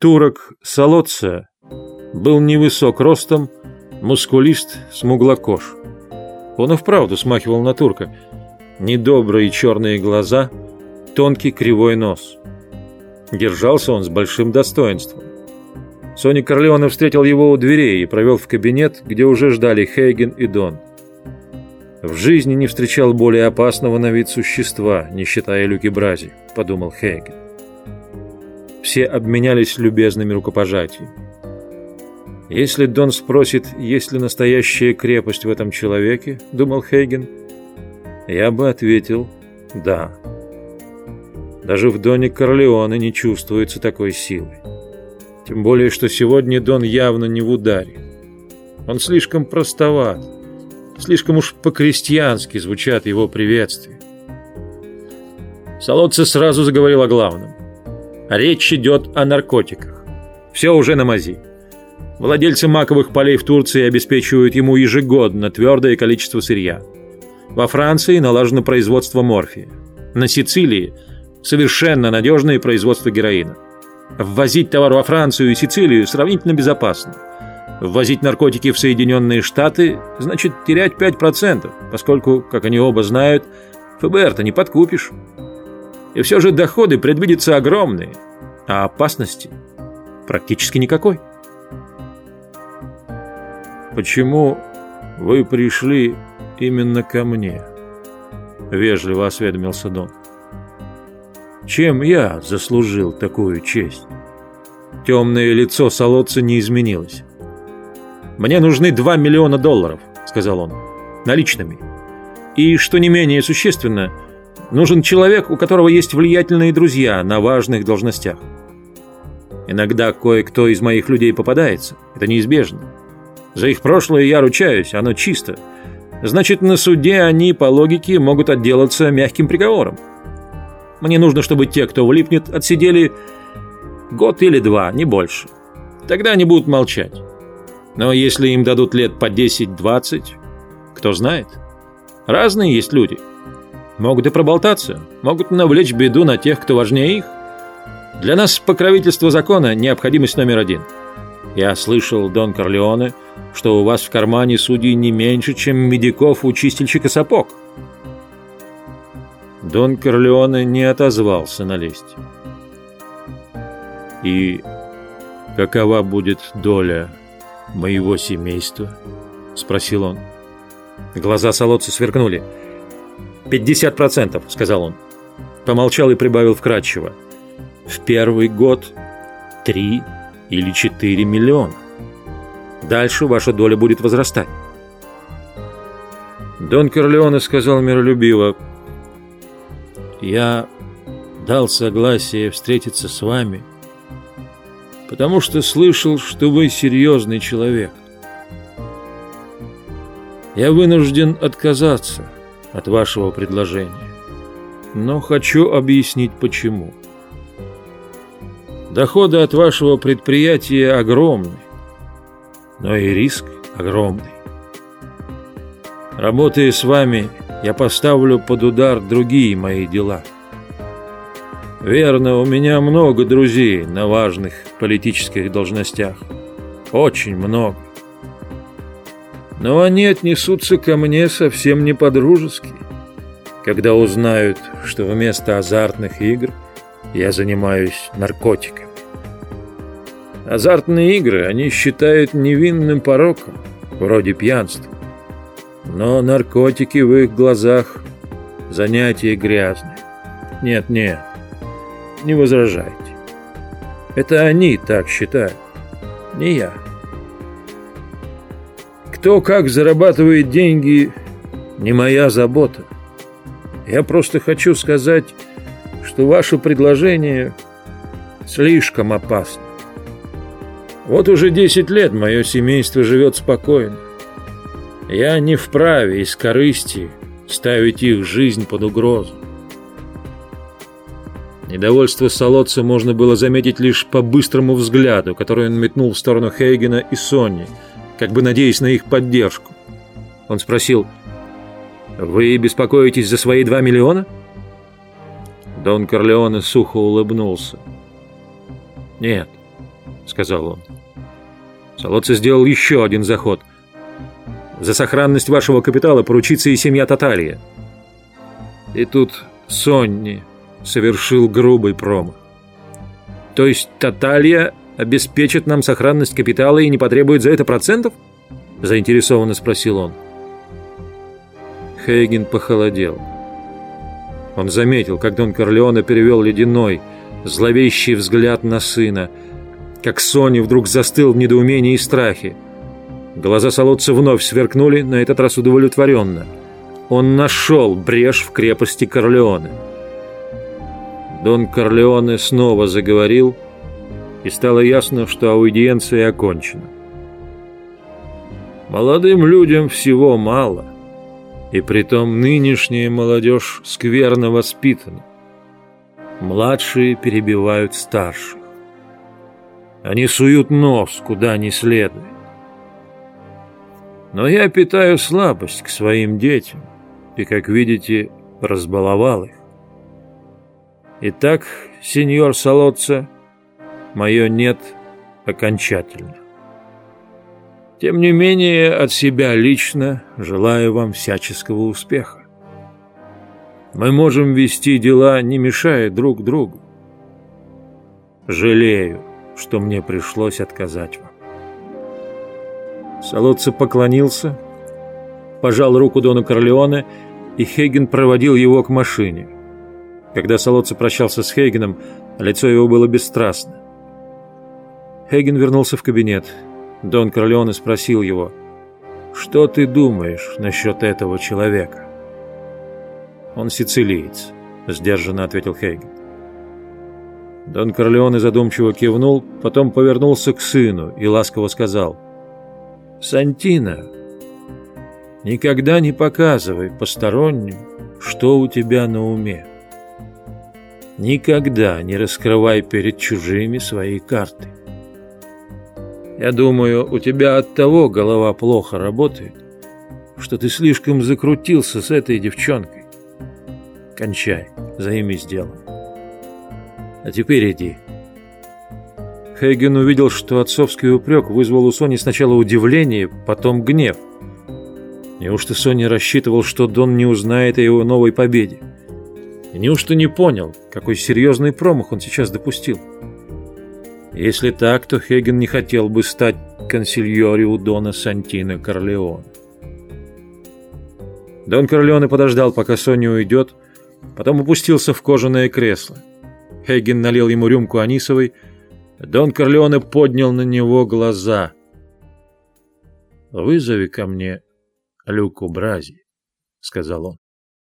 Турок Солоца был невысок ростом, мускулист, смуглокож. Он и вправду смахивал на турка. Недобрые черные глаза, тонкий кривой нос. Держался он с большим достоинством. Сони Корлеоне встретил его у дверей и провел в кабинет, где уже ждали Хейген и Дон. «В жизни не встречал более опасного на вид существа, не считая Люки Брази», — подумал Хейген. Все обменялись любезными рукопожатиями. «Если Дон спросит, есть ли настоящая крепость в этом человеке, — думал Хейген, — я бы ответил «да». Даже в Доне Корлеоне не чувствуется такой силы. Тем более, что сегодня Дон явно не в ударе. Он слишком простоват, слишком уж по-крестьянски звучат его приветствия. Солодце сразу заговорил о главном. Речь идет о наркотиках. Все уже на мази. Владельцы маковых полей в Турции обеспечивают ему ежегодно твердое количество сырья. Во Франции налажено производство морфия. На Сицилии совершенно надежное производство героина. Ввозить товар во Францию и Сицилию сравнительно безопасно. Ввозить наркотики в Соединенные Штаты значит терять 5%, поскольку, как они оба знают, ФБР-то не подкупишь. И все же доходы предвидятся огромные, а опасности практически никакой. «Почему вы пришли именно ко мне?» — вежливо осведомился Дон. «Чем я заслужил такую честь?» Темное лицо Солодца не изменилось. «Мне нужны 2 миллиона долларов», — сказал он, — «наличными. И, что не менее существенно, нужен человек, у которого есть влиятельные друзья на важных должностях. Иногда кое-кто из моих людей попадается, это неизбежно. За их прошлое я ручаюсь, оно чисто. Значит, на суде они, по логике, могут отделаться мягким приговором. Мне нужно, чтобы те, кто влипнет, отсидели год или два, не больше. Тогда они будут молчать. Но если им дадут лет по 10-20, кто знает. Разные есть люди. Могут и проболтаться, могут навлечь беду на тех, кто важнее их. Для нас покровительство закона – необходимость номер один. Я слышал, Дон Корлеоне – что у вас в кармане судей не меньше, чем медиков у чистильщика сапог. Дон Корлеоне не отозвался на лесть. «И какова будет доля моего семейства?» — спросил он. Глаза Солодца сверкнули. «Пятьдесят процентов», — сказал он. Помолчал и прибавил вкратчиво. «В первый год три или четыре миллиона». Дальше ваша доля будет возрастать. Дон Корлеоне сказал миролюбиво, «Я дал согласие встретиться с вами, потому что слышал, что вы серьезный человек. Я вынужден отказаться от вашего предложения, но хочу объяснить почему. Доходы от вашего предприятия огромны, но и риск огромный. Работая с вами, я поставлю под удар другие мои дела. Верно, у меня много друзей на важных политических должностях. Очень много. Но они отнесутся ко мне совсем не по-дружески, когда узнают, что вместо азартных игр я занимаюсь наркотиками. Азартные игры они считают невинным пороком, вроде пьянства. Но наркотики в их глазах – занятие грязное. Нет, нет, не возражайте. Это они так считают, не я. Кто как зарабатывает деньги – не моя забота. Я просто хочу сказать, что ваше предложение слишком опасно. Вот уже 10 лет мое семейство живет спокойно. Я не вправе из корысти ставить их жизнь под угрозу. Недовольство Солодца можно было заметить лишь по быстрому взгляду, который он метнул в сторону Хейгена и Сони, как бы надеясь на их поддержку. Он спросил, «Вы беспокоитесь за свои два миллиона?» Дон Корлеоне сухо улыбнулся. «Нет, сказал он. Солоца сделал еще один заход. За сохранность вашего капитала поручится и семья Таталия. И тут Сонни совершил грубый промах. То есть Таталья обеспечит нам сохранность капитала и не потребует за это процентов? Заинтересованно спросил он. Хейген похолодел. Он заметил, как Дон Корлеоне перевел ледяной, зловещий взгляд на сына, как Сони вдруг застыл в недоумении и страхе. Глаза Солодца вновь сверкнули, на этот раз удовлетворенно. Он нашел брешь в крепости Корлеоне. Дон Корлеоне снова заговорил, и стало ясно, что аудиенция окончена. Молодым людям всего мало, и притом нынешняя молодежь скверно воспитана. Младшие перебивают старших. Они суют нос куда не следует. Но я питаю слабость к своим детям и, как видите, разбаловал их. Итак, сеньор Солоца, мое «нет» окончательно. Тем не менее, от себя лично желаю вам всяческого успеха. Мы можем вести дела, не мешая друг другу. Жалею, что мне пришлось отказать вам. Солоца поклонился, пожал руку Дону Корлеоне, и Хейген проводил его к машине. Когда Солоца прощался с Хейгеном, лицо его было бесстрастно. Хейген вернулся в кабинет. Дон Корлеоне спросил его, «Что ты думаешь насчет этого человека?» «Он сицилиец», — сдержанно ответил Хейген. Дон Корлеоне задумчиво кивнул, потом повернулся к сыну и ласково сказал, «Сантино, никогда не показывай посторонним, что у тебя на уме. Никогда не раскрывай перед чужими свои карты. Я думаю, у тебя от того голова плохо работает, что ты слишком закрутился с этой девчонкой. Кончай, займись делом. А теперь иди. Хейген увидел, что отцовский упрек вызвал у Сони сначала удивление, потом гнев. Неужто Сони рассчитывал, что Дон не узнает о его новой победе? И неужто не понял, какой серьезный промах он сейчас допустил? Если так, то Хейген не хотел бы стать консильори у Дона Сантино Корлеоне. Дон Корлеоне подождал, пока Соня уйдет, потом опустился в кожаное кресло. Хейген налил ему рюмку анисовой. Дон Корлеоне поднял на него глаза. «Вызови ко мне Люку Брази», — сказал он.